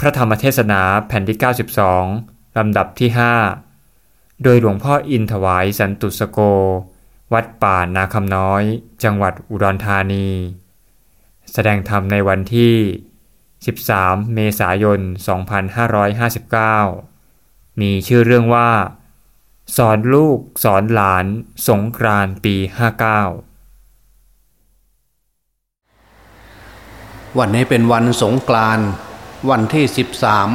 พระธรรมเทศนาแผ่นที่ 92 ลำดับที่ 5 โดยหลวงพ่ออินถวายสันตุสโก วัดป่านาคำน้อย จังหวัดอุดรธานี แสดงธรรมในวันที่ 13 เมษายน 2559 มีชื่อเรื่องว่า สอนลูกสอนหลานสงกรานปี 59 วันนี้เป็นวันสงกรานต์ วันที่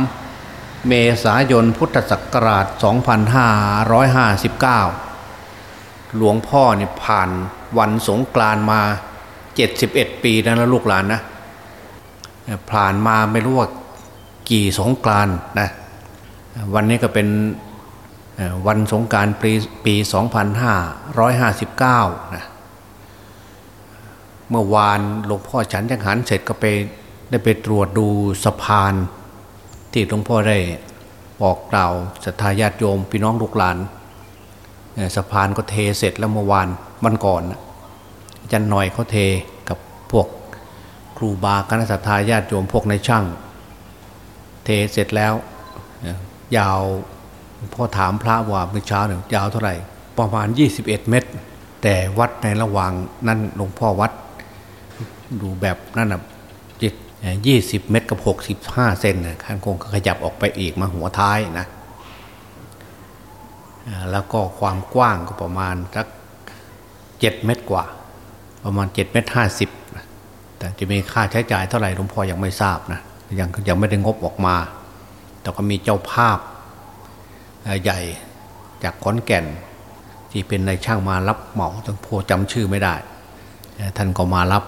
13 เมษายนพุทธศักราช 2559 หลวงพ่อเนี่ยผ่านวันสงกรานมา 71 ปีแล้วนะลูกหลานนะผ่านมาไม่รู้ว่ากี่สงกรานนะวันนี้ก็เป็นวันสงการปีปี 2559นะเมื่อวานหลวงพ่อฉันจังหันเสร็จก็ไป ได้ไปตรวจดูสะพาน ที่หลวงพ่อได้บอกกล่าวศรัทธาญาติโยมพี่น้องลูกหลานสะพานก็เทเสร็จแล้วเมื่อวานวันก่อนอาจารย์หน่อยเขาเทกับพวกครูบาคณะศรัทธาญาติโยมพวกในช่าง เทเสร็จแล้วยาวพ่อถามพระว่าเมื่อเช้าเนี่ยยาวเท่าไหร่ ประมาณ 21 เมตร แต่วัดในระหว่างนั่นหลวงพ่อวัด ดูแบบนั่นนะ ยี่สิบเมตรกับหกสิบห้าเซนนะคันคงขยับออกไปอีกมาหัวท้ายนะแล้วก็ความกว้างก็ประมาณสักเจ็ดเมตรกว่า ประมาณเจ็ดเมตรห้าสิบแต่จะมีค่าใช้จ่ายเท่าไหร่หลวงพ่อยังไม่ทราบนะยังยังไม่ได้งบออกมา แต่ก็มีเจ้าภาพใหญ่จากขอนแก่น ที่เป็นนายช่างมารับเหมาจังพอจำชื่อไม่ได้ ท่านก็มารับ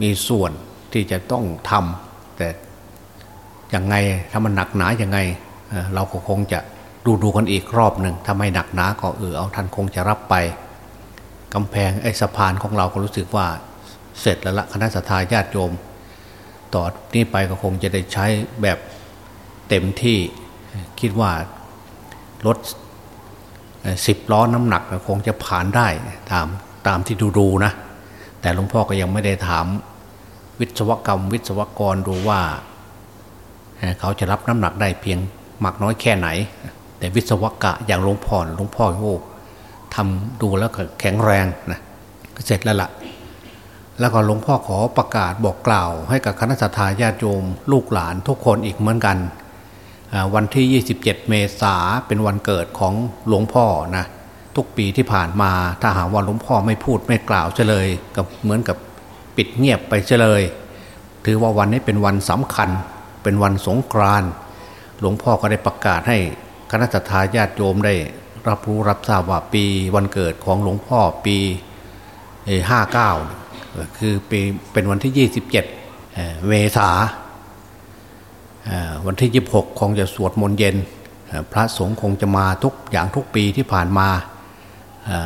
มีส่วน ที่จะต้องทำแต่ยังไงถ้ามันหนักหนายังไงเราก็คงจะดูดูกันอีกรอบหนึ่งถ้าไม่หนักหนาก็เออเอาท่านคงจะรับไปกำแพงไอ้สะพานของเราก็รู้สึกว่าเสร็จแล้วละคณะสัตยาญาติโยม ต่อนี้ไปก็คงจะได้ใช้แบบเต็มที่คิดว่ารถสิบล้อน้ำหนักคงจะผ่านได้ตามตามที่ดูดูนะ แต่หลวงพ่อก็ยังไม่ได้ถาม วิศวกรรม วิศวกรดูว่า เขาจะรับน้ำหนักได้เพียงมากน้อยแค่ไหน แต่วิศวกะอย่างหลวงพ่อหลวงพ่อโอ้ทำดูแล้วก็แข็งแรงนะเสร็จแล้วละ่ะ แล้วก็หลวงพ่อขอประกาศบอกกล่าว ให้กับคณะสัตยาญาติโยมลูกหลานทุกคนอีกเหมือนกัน วันที่ 27 เมษาเป็นวันเกิดของหลวงพ่อนะทุกปีที่ผ่านมาถ้าหาว่าหลวงพ่อไม่พูดไม่กล่าวเฉลยกับเหมือนกับ ปิดเงียบไปเฉลย ถือว่าวันนี้เป็นวันสำคัญ เป็นวันสงกรานต์หลวงพ่อก็ได้ประกาศให้คณะทาญาติโยมได้รับรู้รับทราบว่าปีวันเกิดของหลวงพ่อปีห้าเก้าคือปีเป็นวันที่ 27 เมษาวันที่ 26 คงจะสวดมนต์เย็น พระสงฆ์คงจะมาทุกอย่างทุกปีที่ผ่านมา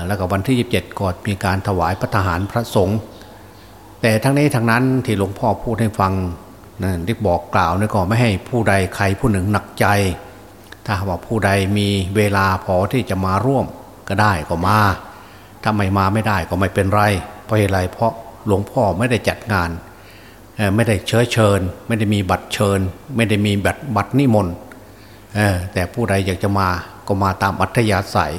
แล้วก็วันที่ 27ก็มีการถวายพระทหารพระสงฆ์ แต่ทั้งนี้ทั้งนั้นที่หลวงพ่อพูดให้ฟังนั่นที่บอกกล่าวนี่ก็ไม่ให้ผู้ใดใครผู้หนึ่งหนักใจ ถ้าว่าผู้ใดมีเวลาพอที่จะมาร่วมก็ได้ก็มาถ้าไม่มาไม่ได้ก็ไม่เป็นไร เพราะอะไรเพราะหลวงพ่อไม่ได้จัดงาน ไม่ได้เชิญเชิญ ไม่ได้มีบัตรเชิญ ไม่ได้มีบัตรบัตรนิมนต์แต่ผู้ใดอยากจะมาก็มาตามอัธยาศัย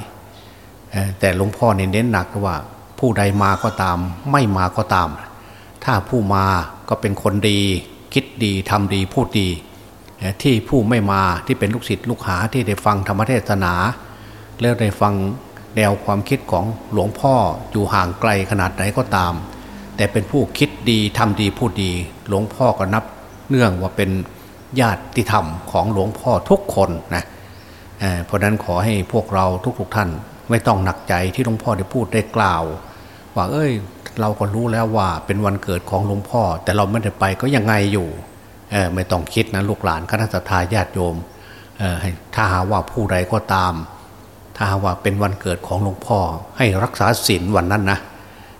แต่หลวงพ่อเน้นหนักว่าผู้ใดมาก็ตาม ไม่มาก็ตาม ถ้าผู้มาก็เป็นคนดี คิดดีทำดีพูดดี ที่ผู้ไม่มาที่เป็นลูกศิษย์ลูกหาที่ได้ฟังธรรมเทศนาแล้วได้ฟังแนวความคิดของหลวงพ่ออยู่ห่างไกลขนาดไหนก็ตาม แต่เป็นผู้คิดดีทำดีพูดดี หลวงพ่อก็นับเนื่องว่าเป็นญาติธรรมของหลวงพ่อทุกคนนะเพราะนั้นขอให้พวกเราทุกๆทท่าน ไม่ต้องหนักใจที่หลวงพ่อได้พูดได้กล่าว ว่าเอ้ย เราก็รู้แล้วว่าเป็นวันเกิดของหลวงพ่อ แต่เราไม่ได้ไปก็ยังไงอยู่ไม่ต้องคิดนะลูกหลานคณะสัตยาญาติโยมถ้าหาว่าผู้ใดก็ตาม ถ้าหาว่าเป็นวันเกิดของหลวงพ่อ ให้รักษาศีลวันนั้นนะ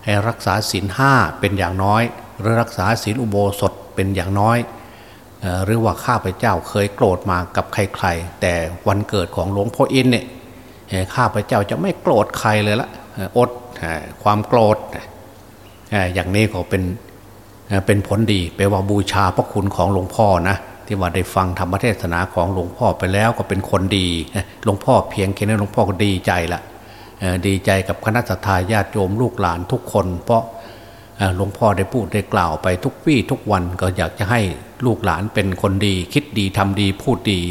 ให้รักษาศีลห้าเป็นอย่างน้อย หรือรักษาศีลอุโบสถเป็นอย่างน้อยหรือว่าข้าพเจ้าเคยโกรธมากับใครๆ แต่วันเกิดของหลวงพ่ออินเนี่ยข้าพเจ้าจะไม่โกรธใครเลยละอดความโกรธ อย่างนี้ก็เป็นเป็นผลดีแปว่าบูชาพระคุณของหลวงพ่อนะที่ว่าได้ฟังธรรมเทศนาของหลวงพ่อไปแล้วก็เป็นคนดีหลวงพ่อเพียงแค่นั้นหลวงพ่อก็ดีใจละดีใจกับคณะทาญาติโยมลูกหลานทุกคน เพราะหลวงพ่อได้พูดได้กล่าวไปทุกวี่ทุกวันก็อยากจะให้ลูกหลานเป็นคนดี คิดดีทำดีพูดดี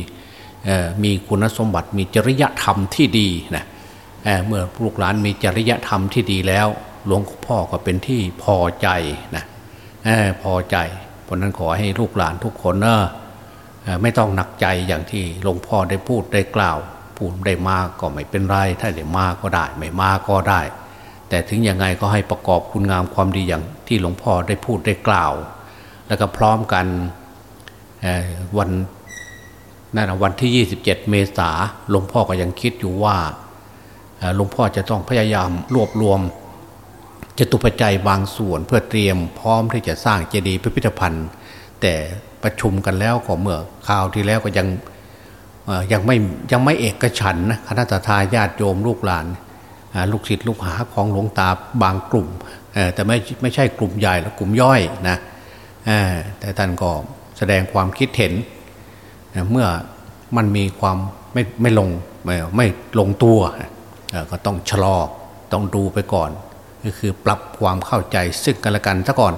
มีคุณสมบัติมีจริยธรรมที่ดีนะเเมื่อลูกหลานมีจริยธรรมที่ดีแล้ว หลวงพ่อก็เป็นที่พอใจนะพอใจเพราะนั้นขอให้ลูกหลานทุกคนเนอะไม่ต้องหนักใจอย่างที่หลวงพ่อได้พูดได้กล่าว พูดได้มาก็ไม่เป็นไร ถ้าได้มาก็ได้ ไม่มาก็ได้ แต่ถึงยังไงก็ให้ประกอบคุณงามความดีอย่างที่หลวงพ่อได้พูดได้กล่าว แล้วก็พร้อมกันวันนั่นวันที่ 27 เมษาหลวงพ่อก็ยังคิดอยู่ว่าหลวงพ่อจะต้องพยายามรวบรวม จตุปัจจัยบางส่วนเพื่อเตรียมพร้อมที่จะสร้างเจดีย์พิพิธภัณฑ์ แต่ประชุมกันแล้วก็เมื่อข่าวที่แล้วก็ยังยังไม่ยังไม่เอกฉันนะคณะทาญาติโยมลูกหลาน ลูกศิษย์ลูกหาของหลวงตาบางกลุ่ม แต่ไม่ไม่ใช่กลุ่มใหญ่แล้วกลุ่มย่อยนะแต่ท่านก็แสดงความคิดเห็น เมื่อมันมีความไม่ไม่ลงไม่ไม่ลงตัวก็ต้องชะลอต้องดูไปก่อน ก็คือปรับความเข้าใจซึ่งกันและกันซะก่อน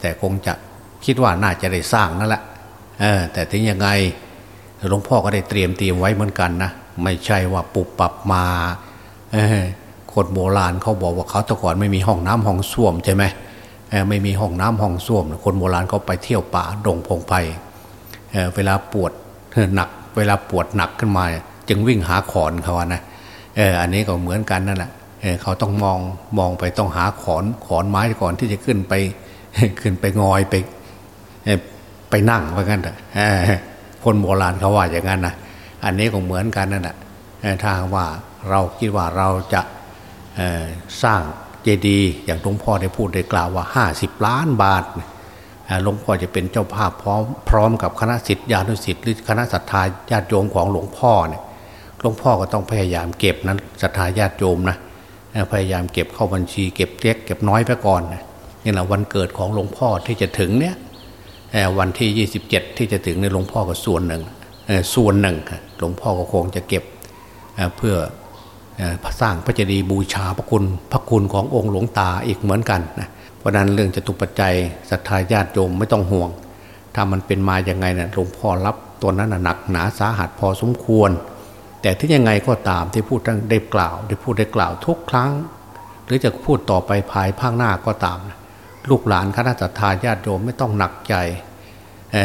แต่คงจะคิดว่าน่าจะได้สร้างนั่นแหละแต่ถึงยังไงหลวงพ่อก็ได้เตรียมเตรียมไว้เหมือนกันนะไม่ใช่ว่าปุบปรับมาคนโบราณเขาบอกว่าเขาแต่ก่อนไม่มีห้องน้ำห้องส้วมใช่ไหมไม่มีห้องน้ำห้องส้วม คนโบราณเขาไปเที่ยวป่าดงพงไพ่เวลาปวดหนัก เวลาปวดหนักขึ้นมา จึงวิ่งหาขอนเขานะอันนี้ก็เหมือนกันนั่นแหละ เขาต้องมองมองไปต้องหาขอนขอนไม้ก่อนที่จะขึ้นไปขึ้นไปงอยไปไปนั่งว่างั้นคนโบราณเขาว่าอย่างนั้นนะอันนี้ก็เหมือนกันนั่นแหละถ้าว่าเราคิดว่าเราจะสร้างเจดีย์อย่างหลวงพ่อได้พูดได้กล่าวว่า 50 ล้านบาทหลวงพ่อจะเป็นเจ้าภาพพร้อมพร้อมกับคณะสิทธิญาณสิทธิ์หรือคณะศรัทธาญาติโยมของหลวงพ่อเนี่ยหลวงพ่อก็ต้องพยายามเก็บนั้นศรัทธาญาติโยมนะ พยายามเก็บเข้าบัญชีเก็บเล็กเก็บน้อยไปก่อนนี่แหละวันเกิดของหลวงพ่อที่จะถึงเนี่ยวันที่ 27 ที่จะถึงในหลวงพ่อก็ส่วนหนึ่งส่วนหนึ่งหลวงพ่อก็คงจะเก็บเพื่อสร้างพระเจดีย์บูชาพระคุณพระคุณขององค์หลวงตาอีกเหมือนกันนะเพราะนั้นเรื่องจะตุปัจจัยศรัทธาญาติโยมไม่ต้องห่วง ถ้ามันเป็นมาอย่างไงนะหลวงพ่อรับตัวนั้นหนักหนาสาหัสพอสมควร แต่ที่ยังไงก็ตามที่พูดได้กล่าว ได้พูดได้กล่าวทุกครั้ง หรือจะพูดต่อไปภายภาคหน้าก็ตาม ลูกหลานคณะสัตยาญาติโยมไม่ต้องหนักใจ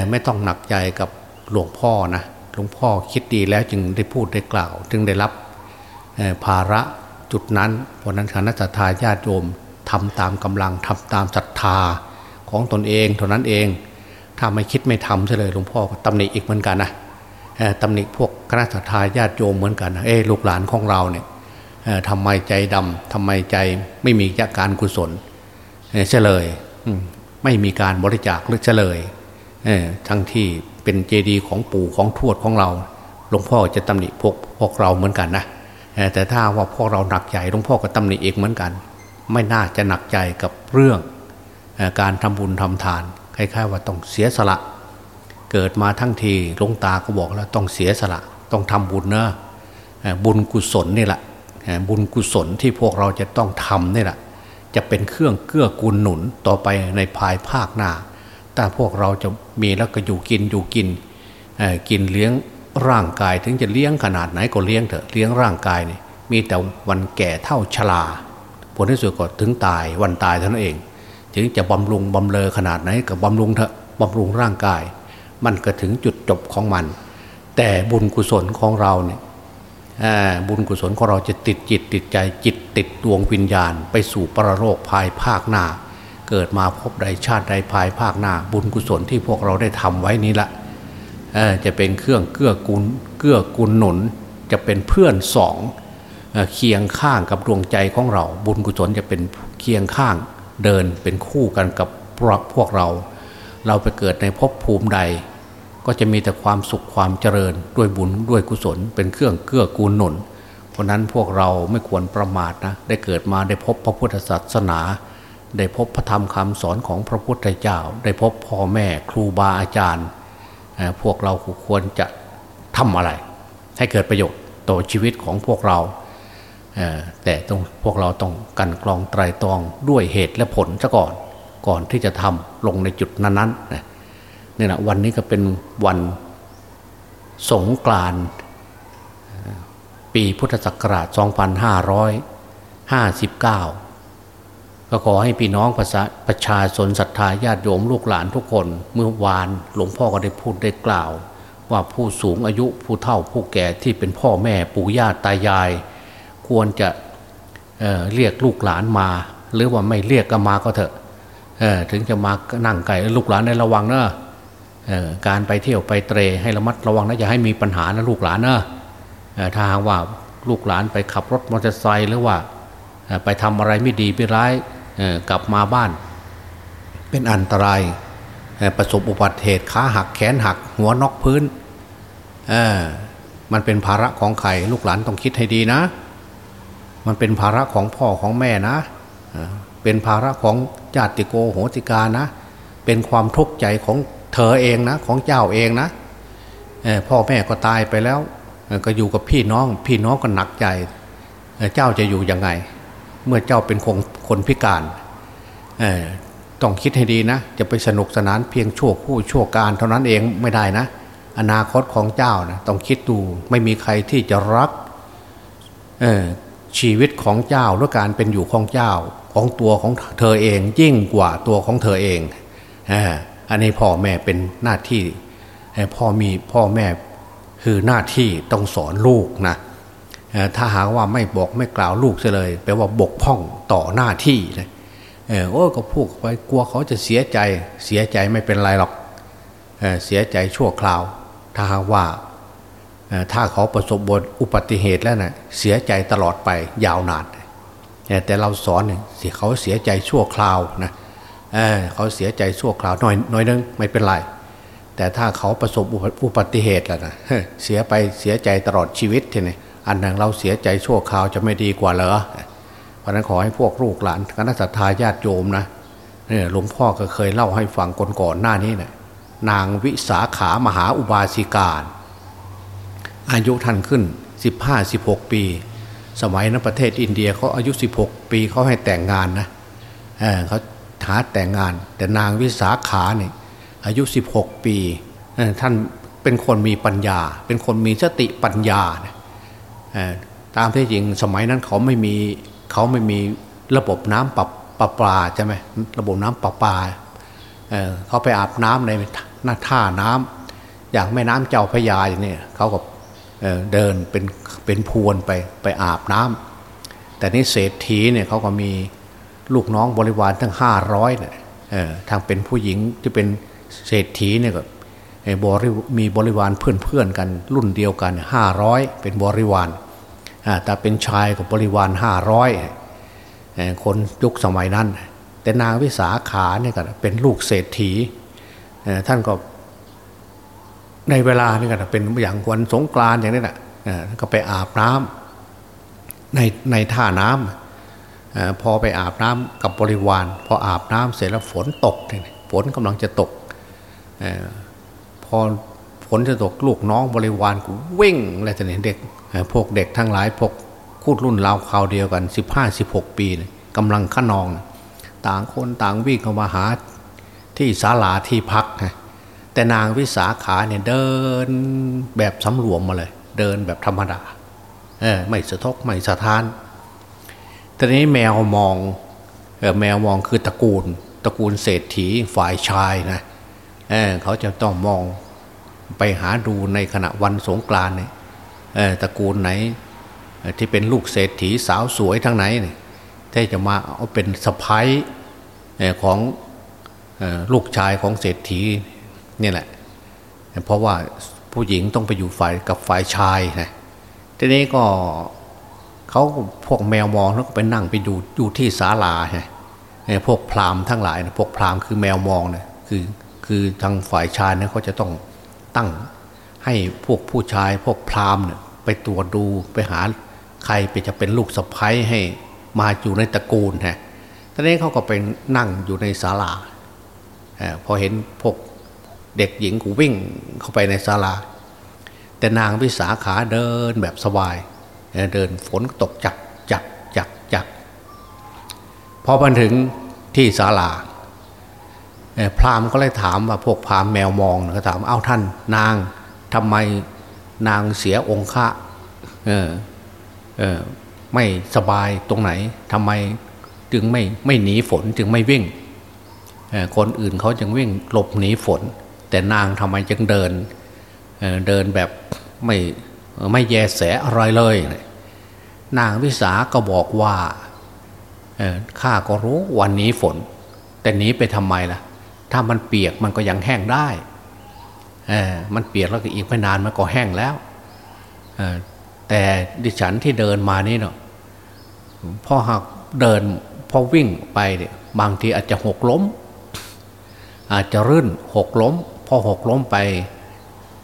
ไม่ต้องหนักใจกับหลวงพ่อนะหลวงพ่อคิดดีแล้วจึงได้พูดได้กล่าว จึงได้รับภาระจุดนั้น เพราะนั้นคณะสัตยาญาติโยมทำตามกำลังทำตามศรัทธาของตนเองเท่านั้นเอง ถ้าไม่คิดไม่ทำเลยหลวงพ่อก็ตำหนิอีกเหมือนกันนะตำหนิพวก คณะสัตยาญาติโยมเหมือนกันเอ้ลูกหลานของเราเนี่ยทำไมใจดำทำไมใจไม่มีการกุศลเฉลยไม่มีการบริจาคหรือเฉลยทั้งที่เป็นเจดีย์ของปู่ของทวดของเราหลวงพ่อจะตำหนิพวกพวกเราเหมือนกันนะแต่ถ้าว่าพวกเราหนักใจหลวงพ่อก็ตำหนิเองเหมือนกัน ไม่น่าจะหนักใจกับเรื่องการทำบุญทำทานคล้ายๆว่าต้องเสียสละ เกิดมาทั้งทีหลวงตาก็บอกแล้วต้องเสียสละ ต้องทำบุญเนอะบุญกุศลนี่แหละบุญกุศลที่พวกเราจะต้องทำนี่แหละจะเป็นเครื่องเกื้อกูลหนุนต่อไปในภายภาคหน้าถ้าพวกเราจะมีแล้วก็อยู่กินอยู่กินกินเลี้ยงร่างกายถึงจะเลี้ยงขนาดไหนก็เลี้ยงเถอะเลี้ยงร่างกายนี่มีแต่วันแก่เท่าชราผลที่สุดก็ถึงตายวันตายเท่านั้นเอง ถึงจะบำรุงบำเลอขนาดไหนก็บำรุงเถอะบำรุงร่างกาย มันก็ถึงจุดจบของมัน แต่บุญกุศลของเราเนี่ยบุญกุศลของเราจะติดจิตติดใจจิตติดดวงวิญญาณ ไปสู่ปรโลกภายภาคหน้า เกิดมาพบใดชาติใดภายภาคหน้า บุญกุศลที่พวกเราได้ทำไว้นี้ละจะเป็นเครื่องเกื้อกูลเกื้อกูลหนุน จะเป็นเพื่อนสองเคียงข้างกับดวงใจของเรา บุญกุศลจะเป็นเคียงข้างเดินเป็นคู่กันกับพวกเรา เราไปเกิดในภพภูมิใด ก็จะมีแต่ความสุขความเจริญด้วยบุญด้วยกุศล เป็นเครื่องเกื้อกูลหนุน เพราะนั้นพวกเราไม่ควรประมาทนะได้เกิดมาได้พบพระพุทธศาสนา ได้พบพระธรรมคำสอนของพระพุทธเจ้า ได้พบพ่อแม่ครูบาอาจารย์ พวกเราควรจะทำอะไร ให้เกิดประโยชน์ต่อชีวิตของพวกเราแต่ต้องพวกเราต้องกันกรองไตรตรองด้วยเหตุและผลซะก่อน ก่อนที่จะทำลงในจุดนั้นๆ นะวันนี้ก็เป็นวันสงกรานปีพุทธศักราช 2559 ก็ขอให้พี่น้องประชาประชาชนศรัทธาญาติโยมลูกหลานทุกคน เมื่อวานหลวงพ่อก็ได้พูดได้กล่าว ว่าผู้สูงอายุผู้เฒ่าผู้แก่ที่เป็นพ่อแม่ปู่ย่าตายาย ควรจะเเรียกลูกหลานมา หรือว่าไม่เรียกก็มาก็เถอะถึงจะมานั่งไก่ลูกหลานในระวังเนอะ การไปเที่ยวไปเตรให้ระมัดระวังนะอย่าให้มีปัญหานะลูกหลานเนอะถ้าหากว่าลูกหลานไปขับรถมอเตอร์ไซค์หรือว่าไปทำอะไรไม่ดีไม่ร้ายกลับมาบ้าน เป็นอันตรายประสบอุบัติเหตุขาหักแขนหัก หัวนอกพื้นมันเป็นภาระของใครลูกหลานต้องคิดให้ดีนะ มันเป็นภาระของพ่อของแม่นะ เป็นภาระของญาติโกโหติกานะ เป็นความทุกข์ใจของ เธอเองนะ ของเจ้าเองนะพ่อแม่ก็ตายไปแล้วก็อยู่กับพี่น้อง พี่น้องก็หนักใจ เจ้าจะอยู่ยังไง เมื่อเจ้าเป็นคนคนพิการต้องคิดให้ดีนะ จะไปสนุกสนานเพียงชั่วคู่ชั่วการเท่านั้นเองไม่ได้นะ อนาคตของเจ้านะต้องคิดดูไม่มีใครที่จะรักชีวิตของเจ้าหรือการเป็นอยู่ของเจ้าของตัวของเธอเองยิ่งกว่าตัวของเธอเองอ อันนี้พ่อแม่เป็นหน้าที่พ่อมีพ่อแม่คือหน้าที่ต้องสอนลูกนะถ้าหากว่าไม่บอกไม่กล่าวลูกเลยแปลว่าบกพร่องต่อหน้าที่นะเออโอ้ก็พูดไปกลัวเขาจะเสียใจเสียใจไม่เป็นไรหรอกเเสียใจชั่วคราว ถ้าหากว่าถ้าเขาประสบบอุบัติเหตุแล้วนะ่ะเสียใจตลอดไปยาวนานแต่เราสอนเนี่ยเขาเสียใจชั่วคราวนะเเขาเสียใจชั่วคราวหน่อยหน่อยนึงไม่เป็นไร แต่ถ้าเขาประสบอุบัติเหตุแล้วนะเสียไปเสียใจตลอดชีวิตทีนี้อันนั้นเราเสียใจชั่วคราวจะไม่ดีกว่าเหรอเพราะนั้นขอให้พวกลูกหลานคณะสัตยาญาติโยมนะเนี่ยหลวงพ่อก็เคยเล่าให้ฟังก่อนๆหน้านี้นะนางวิสาขามหาอุบาสิกาอายุท่านขึ้น 15-16 ปี สมัยนั้นประเทศอินเดียเขาอายุ 16 ปีเขาให้แต่งงานนะเเขา หาแต่งงาน แต่นางวิสาขาเนี่ยอายุ 16 ปี ท่านเป็นคนมีปัญญา เป็นคนมีสติปัญญา ตามที่จริงสมัยนั้นเขาไม่มีเขาไม่มีระบบน้ำปปปลาใช่ไหมระบบน้ำปปลาเขาไปอาบน้ำในหน้าท่าน้ำอย่างแม่น้ำเจ้าพระยาอย่างนี้เขาก็เดินเป็นเป็นพวนไปไปอาบน้ำแต่นี่เศรษฐีเนี่ยเขาก็มี ลูกน้องบริวารทั้งห้าร้อยเนี่ยทางเป็นผู้หญิงที่เป็นเศรษฐีเนี่ยก็บริมีบริวารเพื่อนๆกันรุ่นเดียวกันห้าร้อยเป็นบริวารแต่เป็นชายกับบริวารห้าร้อยคนยุคสมัยนั้น แต่นางวิสาขาเนี่ยก็เป็นลูกเศรษฐีท่านก็ในเวลานี่ก็เป็นอย่างวันสงกรานอย่างนี้แหละก็ไปอาบน้ำในในท่าน้ำ พอไปอาบน้ำกับบริวาร พออาบน้ำเสร็จแล้วฝนตกฝนกำลังจะตกพอฝนจะตกลูกน้องบริวารกูวิ่งอะไรจะเห็นเด็กพวกเด็กทั้งหลายพวกคูดรุ่นราวคราวเดียวกันสิบห้าสิบหกปีกำลังขนอง ต่างคนต่างวิ่งเข้ามาหาที่ศาลาที่พักแต่นางวิสาขาเนี่ยเดินแบบสำรวมมาเลย เดินแบบธรรมดาเออไม่สะทกไม่สะท้าน ตอนนี้แมวมองอแมวมองคือตระกูล ตระกูลเศรษฐีฝ่ายชายนะเเขาจะต้องมองไปหาดูในขณะวันสงกรานเนี่ยตระกูลไหนที่เป็นลูกเศรษฐีสาวสวยทั้งไหนเนี่ยที่จะมาเอาเป็นสะพ้ายของลูกชายของเศรษฐีนี่แหละ เพราะว่าผู้หญิงต้องไปอยู่ฝ่ายกับฝ่ายชายนะทีนี้ก็ เขาพวกแมวมองแล้วก็ไปนั่งไปดูอยู่ที่ศาลาไงพวกพราหมณ์ทั้งหลายนะพวกพราหมณ์คือแมวมองเนี่ยคือคือทางฝ่ายชายเนี่ยเขาจะต้องตั้งให้พวกผู้ชายพวกพราหมณ์เนี่ยไปตรวจดูไปหาใครไปจะเป็นลูกสะพ้ยให้มาอยู่ในตระกูลฮะตอนนี้เขาก็ไปนั่งอยู่ในศาลาพอเห็นพวกเด็กหญิงกูวิ่งเข้าไปในศาลา แต่นางวิสาขาเดินแบบสบาย เดินฝนตกจักจักจักจักพอมาถึงที่ศาลาพราหมณ์ก็เลยถามว่าพวกพราหมณ์แมวมองก็ถามเอาท่านนางทำไมนางเสียองค์ะเออเออไม่สบายตรงไหนทำไมจึงไม่ไม่หนีฝนจึงไม่วิ่งคนอื่นเขาจึงวิ่งหลบหนีฝน แต่นางทำไมจึงเดินเเดินแบบไม่ไม่แยแสอะไรเลย นางวิสาก็บอกว่าข้าก็รู้วันนี้ฝน แต่นี้ไปทำไมล่ะ ถ้ามันเปียกมันก็ยังแห้งได้มันเปียกแล้วก็อีกไม่นานมันก็แห้งแล้วแต่ดิฉันที่เดินมานี่เนาะพอหากเดินพอวิ่งไปเนี่ยบางทีอาจจะหกล้ม อาจจะรื่นหกล้ม พอหกล้มไป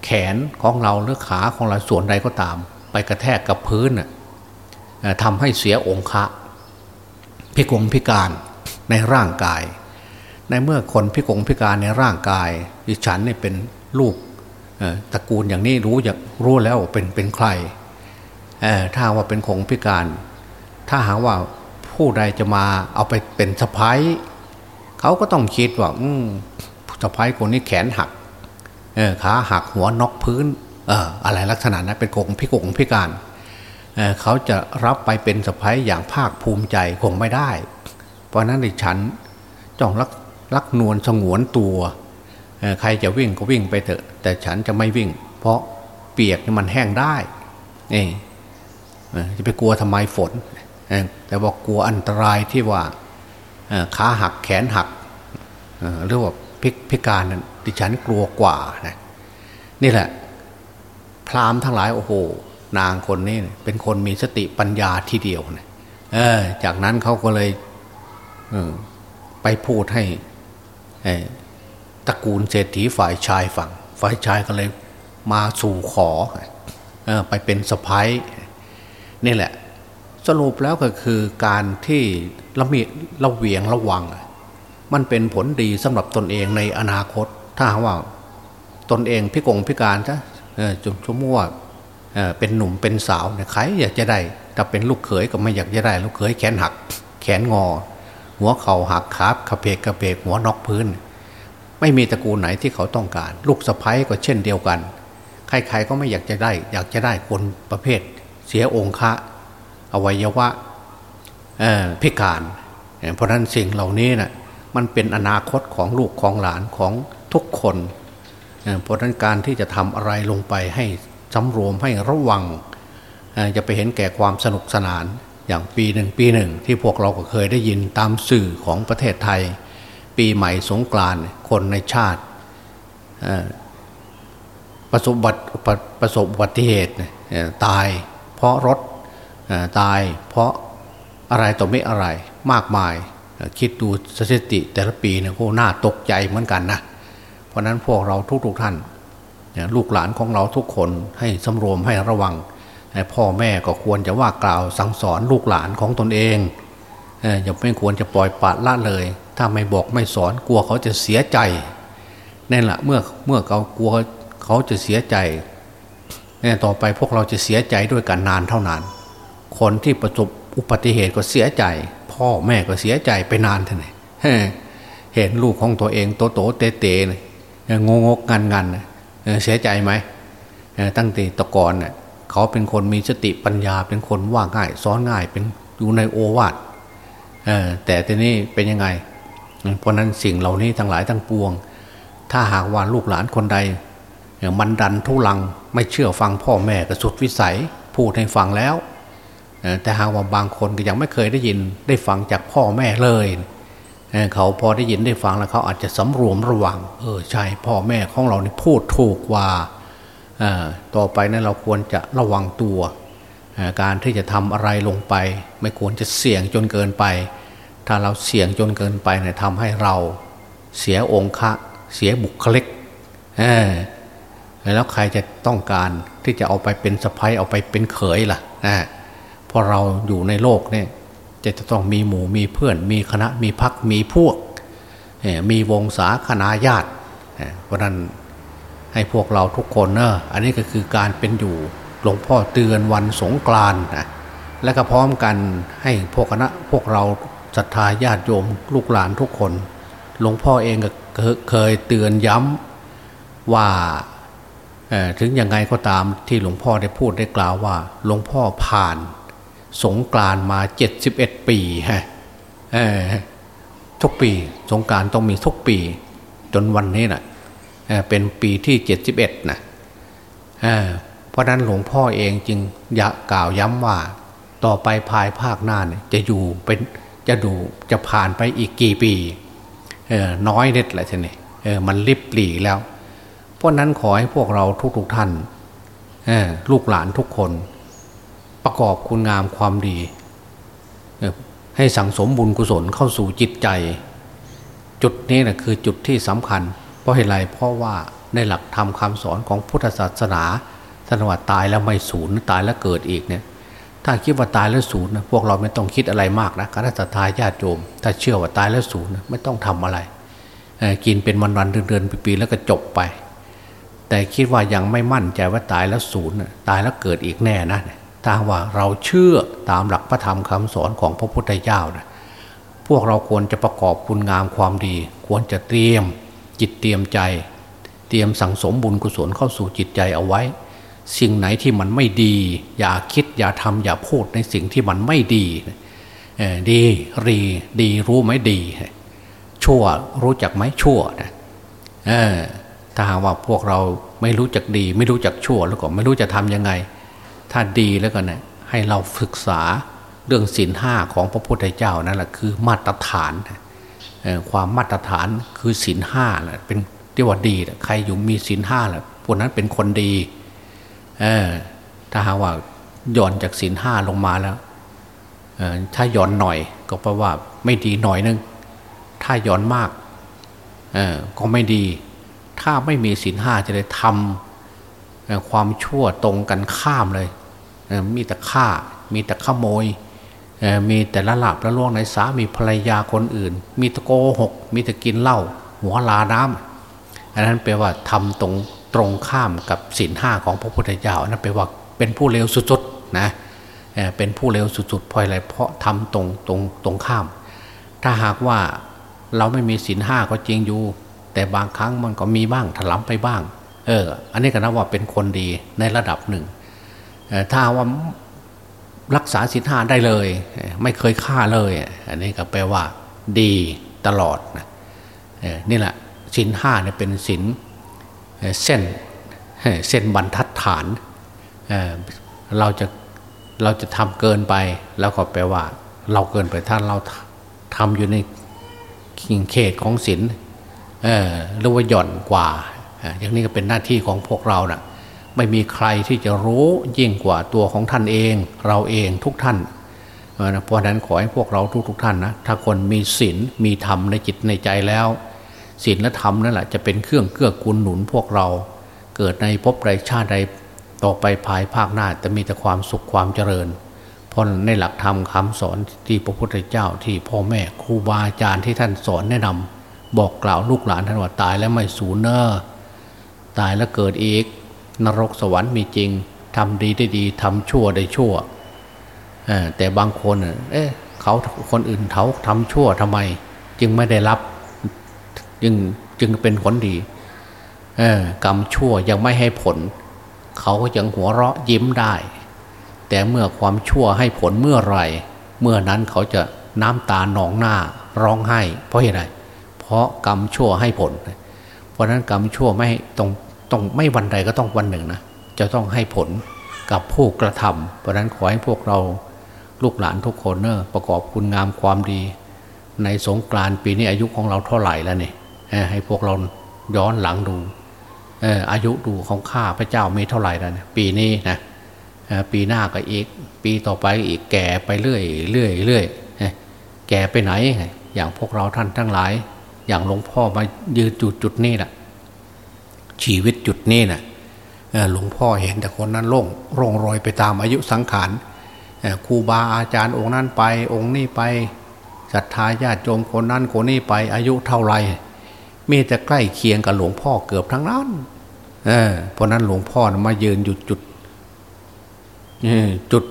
แขนของเราหรือขาของเราส่วนใดก็ตาม ไปกระแทกกับพื้นน่ะ ทำให้เสียองค์ะพิกงพิการในร่างกาย ในเมื่อคนพิกงพิการในร่างกาย ดิฉันเนี่ยเป็นลูกตระกูลอย่างนี้รู้อย่ากรู้แล้วเป็นเป็นใครถ้าว่าเป็นคงพิการ ถ้าหากว่าผู้ใดจะมาเอาไปเป็นสะพ้ายเขาก็ต้องคิดว่าอสะพ้ายคนนี้แขนหักขาหักหัวนอกพื้นออะไรลักษณะนั้นเป็นคงพิกงพิการ เขาจะรับไปเป็นสะพ้ายอย่างภาคภูมิใจคงไม่ได้ เพราะนั้นในฉันจ้องรักรักนวลสงวนตัวใครจะวิ่งก็วิ่งไปเถอะ แต่ฉันจะไม่วิ่ง เพราะเปียกมันแห้งได้นี่จะไปกลัวทำไมฝน แต่บอกกลัวอันตรายที่ว่าขาหักแขนหักหรือว่าพิกพิการนั้นดิฉันกลัวกว่านะนี่แหละ พรามทั้งหลายโอ้โห นางคนนี้เป็นคนมีสติปัญญาทีเดียวนะจากนั้นเขาก็เลยไปพูดให้ตระกูลเศรษฐีฝ่ายชายฝั่ง ฝ่ายชายก็เลยมาสู่ขอไปเป็นสะพ้ายนี่แหละ สรุปแล้วก็คือการที่ละมีละเวียงระวัง มันเป็นผลดีสำหรับตนเองในอนาคต ถ้าว่าตนเองพิกงพิการจ้ะจุดชั่วโมง เป็นหนุ่มเป็นสาวเนี่ยใครอยากจะได้แต่เป็นลูกเขยก็ไม่อยากจะได้ ลูกเขยแขนหัก แขนงอ หัวเข่าหักขาบกระเพกกระเพกหัวนอกพื้น ไม่มีตระกูลไหนที่เขาต้องการ ลูกสะพ้ยก็เช่นเดียวกัน ใครๆก็ไม่อยากจะได้ อยากจะได้คนประเภท เสียองค์ะอวัยวะพิการ เพราะนั้นสิ่งเหล่านี้นะ่ะมันเป็นอนาคตของลูกของหลานของทุกคน เพราะนั้นการที่จะทำอะไรลงไปให้ สำรวมให้ระวังจะไปเห็นแก่ความสนุกสนาน อย่างปีหนึ่งปีหนึ่งที่พวกเราก็เคยได้ยินตามสื่อของประเทศไทย ปีใหม่สงกรานต์คนในชาติประสบบัติประสบอุบัติเหตุตายเพราะรถตายเพราะอะไรต่อไม่อะไรมากมาย คิดดูสถิติแต่ละปีเนี่ยโอ้น่าตกใจเหมือนกันนะ เพราะนั้นพวกเราทุกๆท่าน ลูกหลานของเราทุกคนให้สำรวมให้ระวัง พ่อแม่ก็ควรจะว่ากล่าวสั่งสอนลูกหลานของตนเองอย่าไม่ควรจะปล่อยปละละเลย ถ้าไม่บอกไม่สอนกลัวเขาจะเสียใจนั่นแหละเมื่อเมื่อเขากลัวเขาจะเสียใจนี่ต่อไปพวกเราจะเสียใจด้วยกันนานเท่านานคนที่ประสบอุบัติเหตุก็เสียใจ พ่อแม่ก็เสียใจไปนานเท่าไหร่เห็นลูกของตัวเองโตโตเตเตงงกงันงัน เสียใจไหมตั้งแต่ตะกอนเน่ยเขาเป็นคนมีสติปัญญาเป็นคนว่าง่ายสอนง่ายเป็นอยู่ในโอวาทแต่ทีนี้เป็นยังไง เพราะนั้นสิ่งเหล่านี้ทั้งหลายทั้งปวง ถ้าหากว่าลูกหลานคนใดมันดันทุลังไม่เชื่อฟังพ่อแม่ก็สุดวิสัยพูดให้ฟังแล้ว แต่หากว่าบางคนก็ยังไม่เคยได้ยินได้ฟังจากพ่อแม่เลย เขาพอได้ยินได้ฟังแล้วเขาอาจจะสำรวมระวัง เออใช่พ่อแม่ของเรานี่พูดถูกว่าต่อไปนั้นเราควรจะระวังตัว การที่จะทำอะไรลงไป ไม่ควรจะเสี่ยงจนเกินไป ถ้าเราเสี่ยงจนเกินไปเนี่ยทำให้เราเสียองค์ะเสียบุคลิกแล้วใครจะต้องการที่จะเอาไปเป็นสะพ้ยเอาไปเป็นเขยล่ะนะพอเราอยู่ในโลกเนี่ย จะจะต้องมีหมู่มีเพื่อน มีคณะมีพักมีพวก มีวงศาคณาญาติเพราะนั้นให้พวกเราทุกคนเนอะอันนี้ก็คือการเป็นอยู่หลวงพ่อเตือนวันสงกรานนะและก็พร้อมกันให้พวกคณะพวกเราศรัทธาญาติโยมลูกหลานทุกคน หลวงพ่อเองก็เคยเตือนย้ำว่าถึงยังไงก็ตามที่หลวงพ่อได้พูดได้กล่าวว่า หลวงพ่อผ่าน สงกรานมาเจ็ดสิบเอ็ดปีฮะทุกปีสงการต้องมีทุกปี จนวันนี้นะ่ะเป็นปีที่เจ็ดสิบเอ็ดนะเพราะนั้นหลวงพ่อเองจึงอยากกล่าวย้ำว่า ต่อไปภายภาคหน้าเนี่ยจะอยู่เป็นจะดูจะผ่านไปอีกกี่ปีน้อยเด็ดแหละทีนี้มันริบหลีแล้ว เพราะนั้นขอให้พวกเราทุกๆทท่านลูกหลานทุกคน ประกอบคุณงามความดี ให้สั่งสมบุญกุศลเข้าสู่จิตใจ จุดนี้นะคือจุดที่สำคัญ เพราะเหตุไรเพราะว่าในหลักธรรมคาสอนของพุทธศาสนาท่านว่าตายแล้วไม่สูญตายแล้วเกิดอีกเนี่ยถ้าคิดว่าตายแล้วสูญนะพวกเราไม่ต้องคิดอะไรมากนะคณะทาญาติโยม ถ้าเชื่อว่าตายแล้วสูญนะไม่ต้องทำอะไร กินเป็นวันๆเดือนๆปีๆแล้วก็จบไป แต่คิดว่ายังไม่มั่นใจว่าตายแล้วสูญตายแล้วเกิดอีกแน่นะ ถ้าว่าเราเชื่อตามหลักพระธรรมคำสอนของพระพุทธเจ้านะพวกเราควรจะประกอบคุณงามความดี ควรจะเตรียมจิตเตรียมใจ เตรียมสั่งสมบุญกุศลเข้าสู่จิตใจเอาไว้ สิ่งไหนที่มันไม่ดี อย่าคิดอย่าทำอย่าพูดในสิ่งที่มันไม่ดีดีรีดีรู้ไหมดี ชั่วรู้จักไหมชั่วนะถ้าหากว่าพวกเราไม่รู้จักดี ไม่รู้จักชั่วแล้วก็ไม่รู้จะทำยังไง ถ้าดีแล้วก็เนี่ยให้เราศึกษาเรื่องศีลห้าของพระพุทธเจ้านั่นแหละคือมาตรฐานความมาตรฐานคือศีลห้าแหละเป็นที่ว่าดีใครอยู่มีศีลห้าแหละพวกนั้นเป็นคนดีถ้าหากว่าย่อนจากศีลห้าลงมาแล้วถ้าย่อนหน่อยก็แปลว่าไม่ดีหน่อยนึง ถ้าย่อนมากก็ไม่ดี ถ้าไม่มีศีลห้าจะได้ทำความชั่วตรงกันข้ามเลย มีแต่ฆ่า มีแต่ขโมย มีแต่ละหลับละล่วงในสามีภรรยาคนอื่น มีตะโกหก มีแต่กินเหล้าหัวลาน้ำอันนั้นแปลว่าทำตรงตรงข้ามกับศีลห้าของพระพุทธเจ้าอันั่นแปลว่าเป็นผู้เลวสุดๆนะเป็นผู้เลวสุดๆเพราะอะไรเพราะทำตรงตรงตรงข้าม ถ้าหากว่าเราไม่มีศีลห้าก็จริงอยู่ แต่บางครั้งมันก็มีบ้างถลำไปบ้าง เออ อันนี้ก็นับว่าเป็นคนดีในระดับหนึ่ง ถ้าว่ารักษาศีลห้าได้เลย ไม่เคยฆ่าเลย อันนี้ก็แปลว่าดีตลอดนะนี่แหละศีลห้าเนี่ยเป็นศีลเส้นเส้นบรรทัดฐานเราจะเราจะทำเกินไป แล้วก็แปลว่า เราเกินไปถ้าเราทำอยู่ในขิงเขตของศีลหรือว่าหย่อนกว่าอย่างนี้ก็เป็นหน้าที่ของพวกเรานะ่ะ ไม่มีใครที่จะรู้ยิ่งกว่าตัวของท่านเอง เราเองทุกท่านเพราะนั้นขอให้พวกเราทุกทุกท่านนะถ้าคนมีศีลมีธรรมในจิตในใจแล้วศีลและธรรมนั่นแหละจะเป็นเครื่องเกื้อกูลหนุนพวกเรา เกิดในภพใดชาติใดต่อไปภายภาคหน้าจะมีแต่ความสุขความเจริญพราะในหลักธรรมคำสอนที่พระพุทธเจ้าที่พ่อแม่ครูบาอาจารย์ที่ท่านสอนแนะนำบอกกล่าวลูกหลานท่านว่าตายแล้วไม่สูญเนอตายแล้วเกิดอีก นรกสวรรค์มีจริงทำดีได้ดีทำชั่วได้ชั่วแต่บางคนเอ๊ะเขาคนอื่นเขาทำชั่วทำไม จึงไม่ได้รับ จึงจึงเป็นผลดีกรรมชั่วยังไม่ให้ผล เขาก็ยังหัวเราะยิ้มได้ แต่เมื่อความชั่วให้ผลเมื่อไรเมื่อนั้นเขาจะน้ำตาหนองหน้าร้องไห้ เพราะเหตุไรเพราะกรรมชั่วให้ผล เพราะนั้นกรรมชั่วไม่ต้อง ต้องไม่วันใดก็ต้องวันหนึ่งนะจะต้องให้ผลกับผู้กระทำเพราะนั้นขอให้พวกเราลูกหลานทุกคนเนอะประกอบคุณงามความดี ในสงกรานปีนี้อายุของเราเท่าไหร่แล้วเนี่ยให้พวกเราย้อนหลังดูอายุดูของข้าพระเจ้ามีเท่าไหร่แล้วเนี่ยปีนี้นะปีหน้าก็อีก ปีต่อไปอีกแก่ไปเรื่อยเรื่อยเรื่อยแก่ไปไหน อย่างพวกเราท่านทั้งหลาย อย่างหลวงพ่อมายืนจุดจุดนี้แหละ ชีวิตจุดนี้นะ่ะหลวงพ่อเห็นแต่คนนั้นล่งร่งรอยไปตามอายุสังขารครูบาอาจารย์องค์นั้นไป องค์นี้ไปศรัทธาญาติโยมคนนั้นคนนี้ไปอายุเท่าไรมีแต่ใกล้เคียงกับหลวงพ่อเกือบทั้งนั้นเออเพราะนั้นหลวงพ่อมายืนหยุดจุดจุด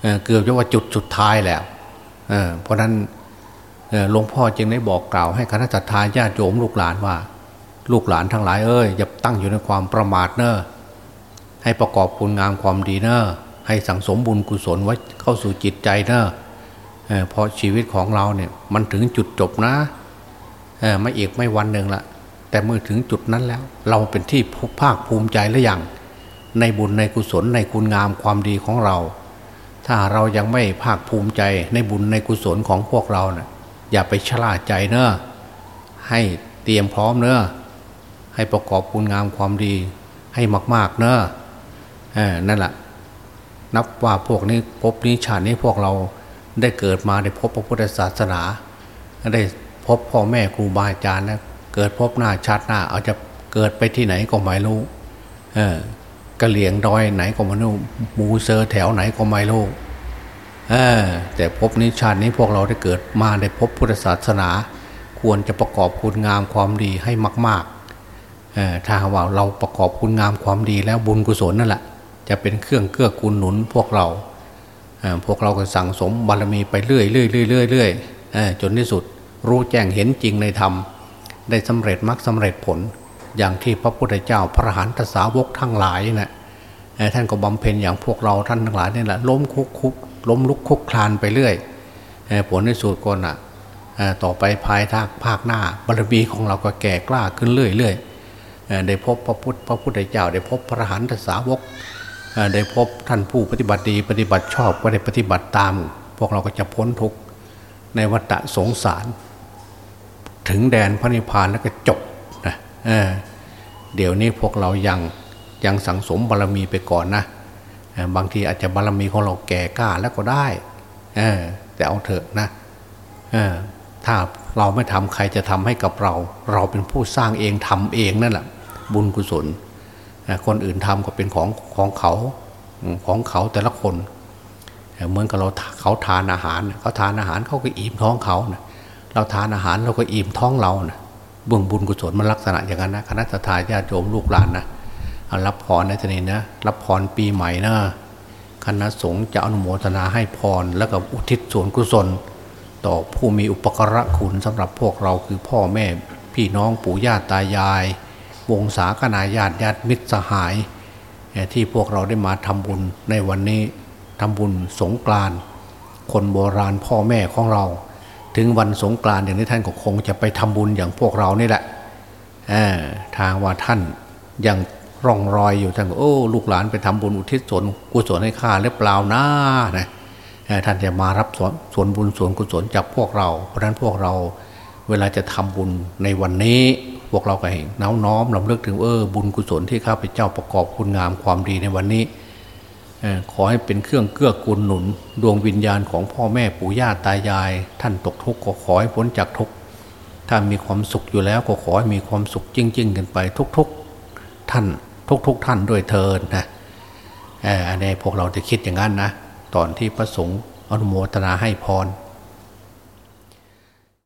เเกือบจะว่าจุดสุดท้ายแล้วเเพราะนั้นหลวงพ่อจึงได้บอกกล่าวให้คณะทาญาติโยมลูกหลานว่า ลูกหลานทั้งหลายเอ้ยอย่าตั้งอยู่ในความประมาทเนอะให้ประกอบคุณงามความดีเนอะให้สั่งสมบุญกุศลไว้เข้าสู่จิตใจเนอะเพราะชีวิตของเราเนี่ยมันถึงจุดจบนะไม่เอกไม่วันหนึ่งละแต่เมื่อถึงจุดนั้นแล้ว เราเป็นที่ภาคภูมิใจหรือยังในบุญในกุศลในคุณงามความดีของเรา ถ้าเรายังไม่ภาคภูมิใจในบุญในกุศลของพวกเราเนะ่ยอย่าไปชลาใจเนอะให้เตรียมพร้อมเนอะ ให้ประกอบคุณงามความดีให้มาก ๆ เนอะนั่นแหละนับว่าพวกนี้พบนี้ชาตินี้พวกเราได้เกิดมาได้พบพระพุทธศาสนา ได้พบพ่อแม่ครูบาอาจารย์นะเกิดพบหน้าชาติหน้าเอาจะเกิดไปที่ไหนก็ไม่รู้เออกระเหลี่ยงดอยไหนก็ไม่รู้มูเซอร์แถวไหนก็ไม่รู้แต่พบนี้ชาตินี้พวกเราได้เกิดมาได้พบพุทธศาสนา ควรจะประกอบคุณงามความดีให้มาก ๆ ถ้าว่าเราประกอบคุณงามความดีแล้วบุญกุศลนั่นแหละจะเป็นเครื่องเกื้อกูลหนุนพวกเราพวกเราก็สั่งสมบารมีไปเรื่อยเรื่อยเรื่อยเรื่อยเรื่อยจนที่สุดรู้แจ้งเห็นจริงในธรรม ได้สำเร็จมรรคสาเร็จผล อย่างที่พระพุทธเจ้าพระหันตสาวกทั้งหลายนะ่ะท่านก็บำเพ็ญอย่างพวกเราท่านทั้งหลายนี่แหละล้มคุกคุกล้มลุกคุกคลานไปเรื่อยผลในสุดก่อนอะต่อไปภายทากภาคหน้าบารมีของเราก็แก่กล้าขึ้นเรื่อยๆ ได้พบพระพุทธพระพุทธเจ้า ได้พบพระหันตสาวกได้พบท่านผู้ปฏิบัติดี ปฏิบัติชอบก็ได้ปฏิบัติตาม พวกเราก็จะพ้นทุกข์ในวัฏสงสาร ถึงแดนพระนิพพานแล้วก็จบนะเเดี๋ยวนี้พวกเรายังยังสังสมบารรมีไปก่อนนะบางทีอาจจะบารรมีของเราแก่กล้าแล้วก็ได้แต่เอาเถอะนะถ้าเราไม่ทำใครจะทำให้กับเรา เราเป็นผู้สร้างเองทำเองนั่นแหละ บุญกุศล คนอื่นทำก็เป็นของของเขาของเขาแต่ละคนเหมือนกับเราเขาทานอาหารเขาทานอาหารเขาก็อิ่มท้องเขาเราทานอาหารเราก็อิ่มท้องเรานะเบื้องบุญกุศลมันลักษณะอย่างนั้นนะคณะทาญาติโยมลูกหลานนะรับพรในทนี้นะรับพรปีใหม่นะคณะสงฆ์จะอนุโมทนาให้พร แล้วก็อุทิศส่วนกุศล ต่อผู้มีอุปกระคุณสำหรับพวกเราคือพ่อแม่พี่น้องปู่ย่าตายาย วงศาคณาญาติญาติมิตรสหาย ที่พวกเราได้มาทำบุญในวันนี้ทำบุญสงกรานคนโบราณพ่อแม่ของเรา ถึงวันสงกรานอย่างนี้ท่านก็คงจะไปทำบุญอย่างพวกเรานี่แหละทางว่าท่านยังร่องรอยอยู่ท่านก็โอ้ลูกหลานไปทำบุญอุทิศส่วนกุศลให้ข้าหรือเปล่านะนะท่านจะมารับส่วนส่วนบุญส่วนกุศลจากพวกเรา เพราะฉะนั้นพวกเราเวลาจะทำบุญในวันนี้ วกเราก็เห็นน้อมน้อมลำเลิกถึงเออบุญกุศลที่ข้าพเจ้าประกอบคุณงามความดีในวันนี้ขอให้เป็นเครื่องเกื้อกูลหนุน ดวงวิญญาณของพ่อแม่ปู่ย่าตายาย ท่านตกทุกข์ก็ขอให้พ้นจากทุกข์ถ้ามีความสุขอยู่แล้วก็ขอให้มีความสุขจริงๆกันไปทุกๆท่านทุกๆท่านด้วยเทินนะอันนี้พวกเราจะคิดอย่างนั้นนะตอนที่พระสงฆ์อนุโมทนาให้พร